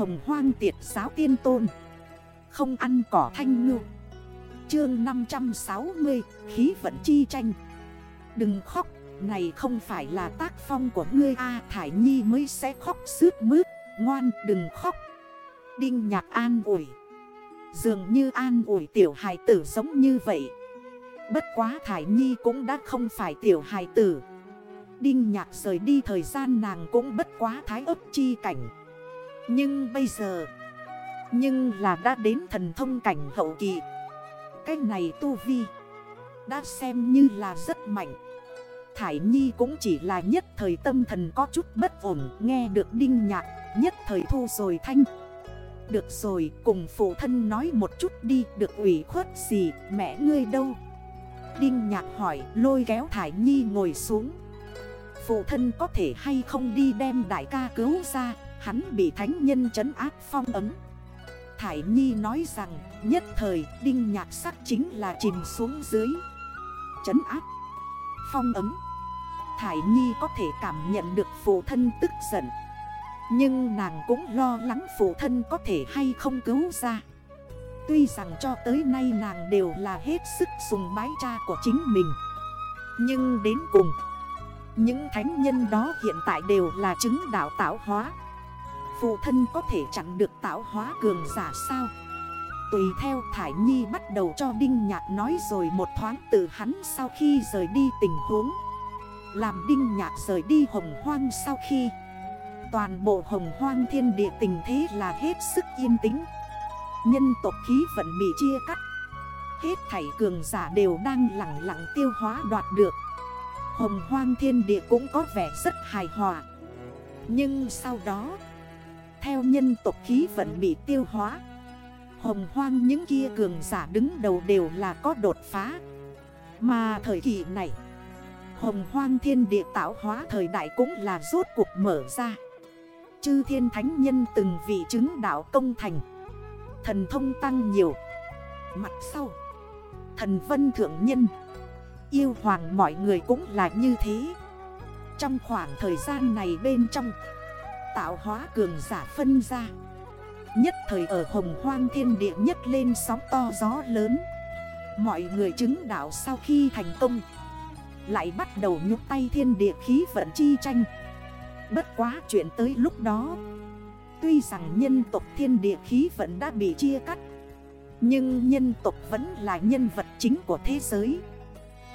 Hồng hoang tiệt giáo tiên tôn. Không ăn cỏ thanh ngư. Chương 560 Khí vận chi tranh. Đừng khóc, Này không phải là tác phong của ngươi A, Thải Nhi mới sẽ khóc sướt mướt. Ngoan, đừng khóc. Đinh nhạc an ủi. Dường như an ủi tiểu hài tử giống như vậy. Bất quá Thải Nhi cũng đã không phải tiểu hài tử. Đinh nhạc rời đi thời gian nàng cũng bất quá thái ấp chi cảnh. Nhưng bây giờ, Nhưng là đã đến thần thông cảnh hậu kỳ. Cái này tu vi Đã xem như là rất mạnh. Thải Nhi cũng chỉ là nhất thời tâm thần có chút bất ổn, Nghe được đinh nhạc, nhất thời thu rồi thanh. Được rồi, cùng phụ thân nói một chút đi, Được ủy khuất gì, mẹ ngươi đâu? Đinh nhạc hỏi, lôi kéo Thải Nhi ngồi xuống. Phụ thân có thể hay không đi đem đại ca cứu ra? Hắn bị thánh nhân trấn áp phong ấm. Thải Nhi nói rằng, Nhất thời, đinh nhạc sắc chính là chìm xuống dưới. Trấn áp. Phong ấm. Thải Nhi có thể cảm nhận được phụ thân tức giận. Nhưng nàng cũng lo lắng phụ thân có thể hay không cứu ra. Tuy rằng cho tới nay nàng đều là hết sức sùng bái cha của chính mình. Nhưng đến cùng, Những thánh nhân đó hiện tại đều là chứng đạo tạo hóa. Phụ thân có thể chặn được tạo hóa cường giả sao? Tùy theo Thải Nhi bắt đầu cho Đinh Nhạc nói rồi một thoáng từ hắn sau khi rời đi tình huống. Làm Đinh Nhạc rời đi hồng hoang sau khi Toàn bộ hồng hoang thiên địa tình thế là hết sức yên tĩnh. Nhân tộc khí vận bị chia cắt. Hết thảy cường giả đều đang lặng lặng tiêu hóa đoạt được. Hồng hoang thiên địa cũng có vẻ rất hài hòa. Nhưng sau đó theo nhân tộc khí vận bị tiêu hóa. Hồng hoang những kia cường giả đứng đầu đều là có đột phá. Mà thời kỳ này, Hồng hoang thiên địa tạo hóa thời đại cũng là rốt cuộc mở ra. Chư thiên thánh nhân từng vị chứng đạo công thành. Thần thông tăng nhiều. Mặt sau, Thần vân thượng nhân. Yêu hoàng mọi người cũng là như thế. Trong khoảng thời gian này bên trong Tạo hóa cường giả phân ra. Nhất thời ở hồng hoang thiên địa nhất lên sóng to gió lớn. Mọi người chứng đạo sau khi thành công. Lại bắt đầu nhúc tay thiên địa khí vận chi tranh. Bất quá chuyện tới lúc đó. Tuy rằng nhân tộc thiên địa khí vận đã bị chia cắt. Nhưng nhân tộc vẫn là nhân vật chính của thế giới.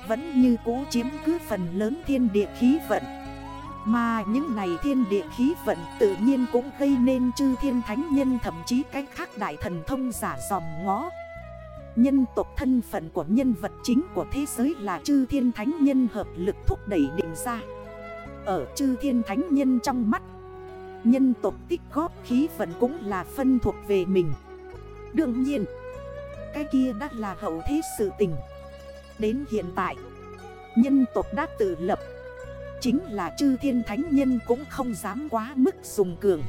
Vẫn như cũ chiếm cứ phần lớn thiên địa khí vận. Mà những này thiên địa khí vận tự nhiên cũng gây nên chư thiên thánh nhân, Thậm chí cách khác đại thần thông giả dòm ngó. Nhân tộc thân phận của nhân vật chính của thế giới là chư thiên thánh nhân hợp lực thúc đẩy định ra. Ở chư thiên thánh nhân trong mắt, Nhân tộc tích góp khí vận cũng là phân thuộc về mình. Đương nhiên, Cái kia đã là hậu thế sự tình. Đến hiện tại, Nhân tộc đã tự lập Chính là chư thiên thánh nhân cũng không dám quá mức dùng cường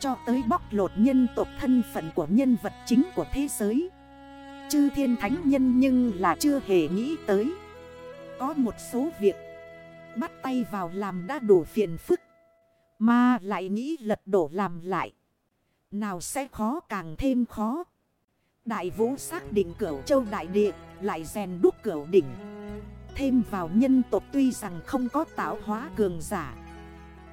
Cho tới bóc lột nhân tộc thân phận của nhân vật chính của thế giới Chư thiên thánh nhân nhưng là chưa hề nghĩ tới Có một số việc Bắt tay vào làm đã đủ phiền phức, mà lại nghĩ lật đổ làm lại. Nào sẽ khó càng thêm khó. Đại vũ xác định cửu châu đại địa, lại rèn đúc cửu đỉnh. Thêm vào nhân tộc tuy rằng không có tạo hóa cường giả.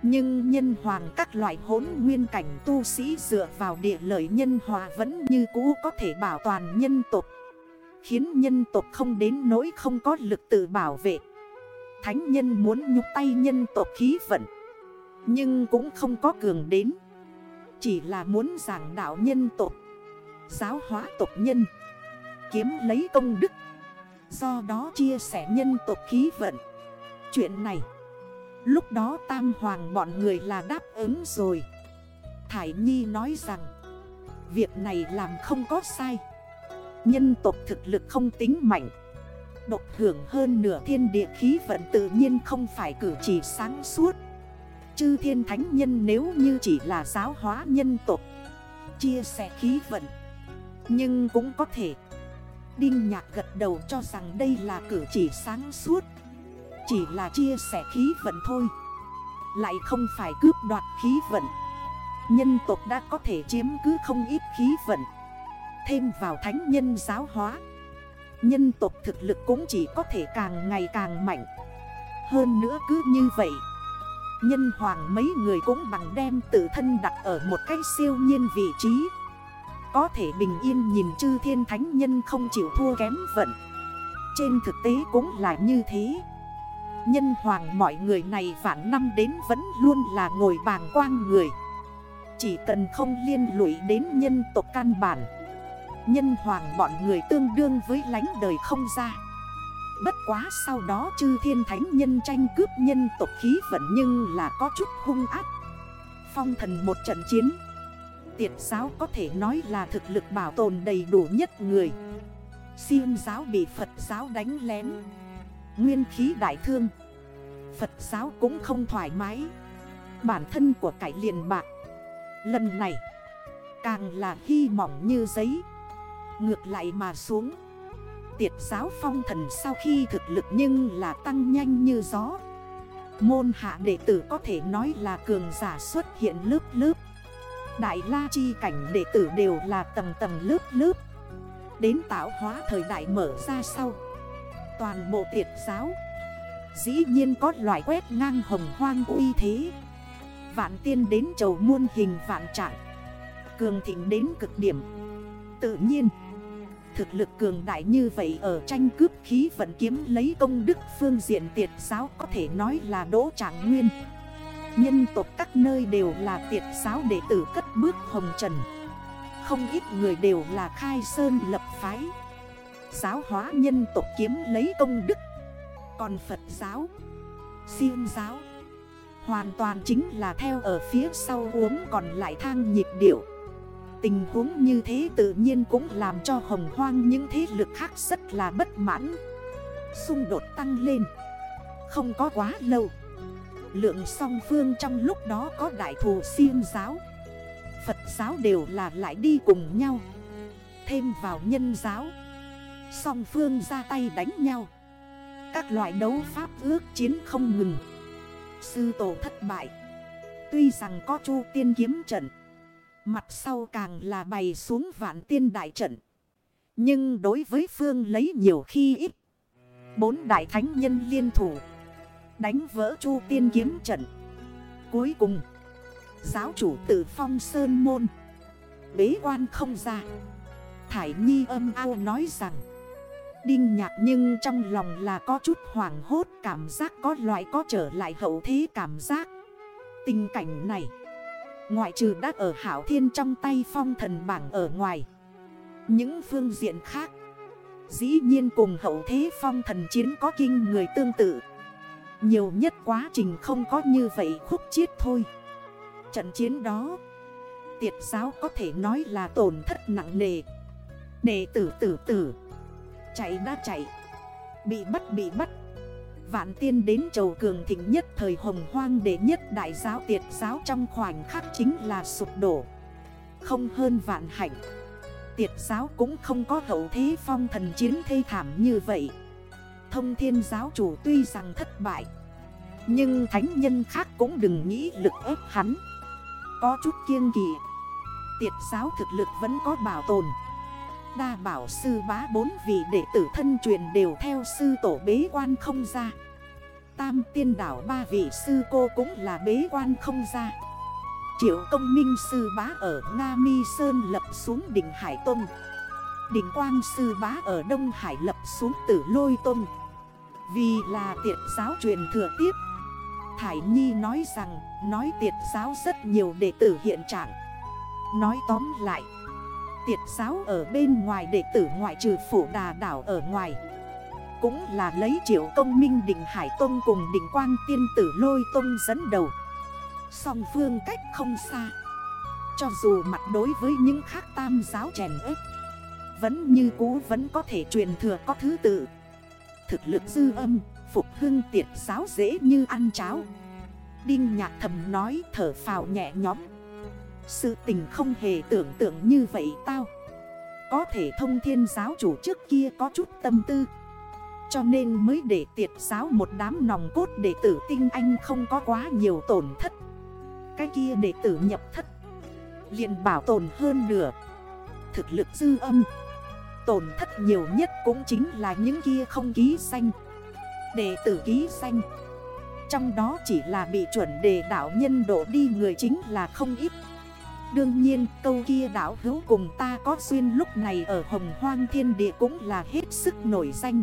Nhưng nhân hoàng các loại hốn nguyên cảnh tu sĩ dựa vào địa lợi nhân hòa vẫn như cũ có thể bảo toàn nhân tộc. Khiến nhân tộc không đến nỗi không có lực tự bảo vệ. Thánh nhân muốn nhúc tay nhân tộc khí vận. Nhưng cũng không có cường đến Chỉ là muốn giảng đạo nhân tộc Giáo hóa tộc nhân Kiếm lấy công đức Do đó chia sẻ nhân tộc khí vận. Chuyện này, Lúc đó tam hoàng bọn người là đáp ứng rồi. Thải Nhi nói rằng, Việc này làm không có sai. Nhân tộc thực lực không tính mạnh. Độc hưởng hơn nửa thiên địa khí vận tự nhiên không phải cử chỉ sáng suốt. Chư thiên thánh nhân nếu như chỉ là giáo hóa nhân tộc, Chia sẻ khí vận, Nhưng cũng có thể Đinh nhạc gật đầu cho rằng đây là cử chỉ sáng suốt. Chỉ là chia sẻ khí vận thôi. Lại không phải cướp đoạt khí vận. Nhân tộc đã có thể chiếm cứ không ít khí vận. Thêm vào thánh nhân giáo hóa. Nhân tộc thực lực cũng chỉ có thể càng ngày càng mạnh. Hơn nữa cứ như vậy, Nhân hoàng mấy người cũng bằng đem tự thân đặt ở một cái siêu nhiên vị trí. Có thể bình yên nhìn chư thiên thánh nhân không chịu thua kém vận. Trên thực tế cũng là như thế. Nhân hoàng mọi người này vạn năm đến vẫn luôn là ngồi bàng quang người. Chỉ cần không liên lụy đến nhân tộc căn bản. Nhân hoàng bọn người tương đương với lánh đời không ra. Bất quá sau đó chư thiên thánh nhân tranh cướp nhân tộc khí vận nhưng là có chút hung ác. Phong thần một trận chiến Tiệt giáo có thể nói là thực lực bảo tồn đầy đủ nhất người. Siêng giáo bị Phật giáo đánh lén. Nguyên khí đại thương. Phật giáo cũng không thoải mái. Bản thân của cải liền bạc. Lần này, Càng là hy mỏng như giấy. Ngược lại mà xuống. Tiệt giáo phong thần sau khi thực lực nhưng là tăng nhanh như gió. Môn hạ đệ tử có thể nói là cường giả xuất hiện lớp lớp. Đại la chi cảnh đệ tử đều là tầng tầng lớp lớp. Đến tạo hóa thời đại mở ra sau, Toàn bộ tiệt giáo, Dĩ nhiên có loại quét ngang hồng hoang uy thế. Vạn tiên đến chầu muôn hình vạn trạng, Cường thịnh đến cực điểm. Tự nhiên, Thực lực cường đại như vậy ở tranh cướp khí vận kiếm lấy công đức phương diện tiệt giáo có thể nói là đỗ trạng nguyên. Nhân tộc các nơi đều là tiệt giáo đệ tử cất bước hồng trần. Không ít người đều là khai sơn lập phái. Giáo hóa nhân tộc kiếm lấy công đức. Còn Phật giáo, Siêng giáo Hoàn toàn chính là theo ở phía sau uống còn lại thang nhịp điệu. Tình huống như thế tự nhiên cũng làm cho hồng hoang những thế lực khác rất là bất mãn. Xung đột tăng lên. Không có quá lâu. Lượng song phương trong lúc đó có đại thù siêng giáo. Phật giáo đều là lại đi cùng nhau Thêm vào nhân giáo Song phương ra tay đánh nhau Các loại đấu pháp ước chiến không ngừng Sư tổ thất bại Tuy rằng có chu tiên kiếm trận Mặt sau càng là bày xuống vạn tiên đại trận. Nhưng đối với phương lấy nhiều khi ít. Bốn đại thánh nhân liên thủ. Đánh vỡ chu tiên kiếm trận. Cuối cùng. Giáo chủ tử phong sơn môn. Bế quan không ra. Thải Nhi âm ao nói rằng. Đinh nhạc nhưng trong lòng là có chút hoảng hốt, cảm giác có loại có trở lại hậu thế cảm giác. Tình cảnh này. Ngoại trừ đã ở Hảo Thiên trong tay phong thần bảng ở ngoài, Những phương diện khác, Dĩ nhiên cùng hậu thế phong thần chiến có kinh người tương tự Nhiều nhất quá trình không có như vậy khúc chiết thôi Trận chiến đó. Tiệt giáo có thể nói là tổn thất nặng nề. Đệ tử tử tử. Chạy đã chạy. Bị bắt bị bắt. Vạn tiên đến chầu cường thịnh nhất thời hồng hoang đệ nhất đại giáo. Tiệt giáo trong khoảnh khắc chính là sụp đổ. Không hơn vạn hạnh. Tiệt giáo cũng không có hậu thế phong thần chiến thê thảm như vậy. Thông thiên giáo chủ tuy rằng thất bại, Nhưng thánh nhân khác cũng đừng nghĩ lực ép hắn. Có chút kiêng kỳ Tiệt giáo thực lực vẫn có bảo tồn. Đa bảo sư bá bốn vị đệ tử thân truyền đều theo sư tổ bế quan không ra. Tam tiên đảo ba vị sư cô cũng là bế quan không ra. Triệu công minh sư bá ở Nga Mi Sơn lập xuống đỉnh Hải Tông. Đỉnh Quang sư bá ở Đông Hải lập xuống tử Lôi Tông. Vì là tiệt giáo truyền thừa tiếp Thải Nhi nói rằng Nói tiệt giáo rất nhiều đệ tử hiện trạng. Nói tóm lại Tiệt giáo ở bên ngoài đệ tử ngoại trừ phủ đà đảo ở ngoài Cũng là lấy triệu công minh đỉnh Hải Tông cùng đỉnh Quang Tiên Tử Lôi Tông dẫn đầu. Song phương cách không xa Cho dù mặt đối với những khác tam giáo chèn ếp Vẫn như cũ vẫn có thể truyền thừa có thứ tự. Thực lực dư âm, phục hưng tiệt giáo dễ như ăn cháo. Đinh nhạc thầm nói thở phào nhẹ nhõm. Sự tình không hề tưởng tượng như vậy tao. Có thể thông thiên giáo chủ trước kia có chút tâm tư. Cho nên mới để tiệt giáo một đám nòng cốt đệ tử tinh anh không có quá nhiều tổn thất. Cái kia đệ tử nhập thất. Liền bảo tồn hơn nửa. Thực lực dư âm. Tổn thất nhiều nhất cũng chính là những kia không ký xanh Đệ tử ký xanh Trong đó chỉ là bị chuẩn đề đảo nhân độ đi người chính là không ít. Đương nhiên, câu kia đảo hữu cùng ta có duyên lúc này ở hồng hoang thiên địa cũng là hết sức nổi danh.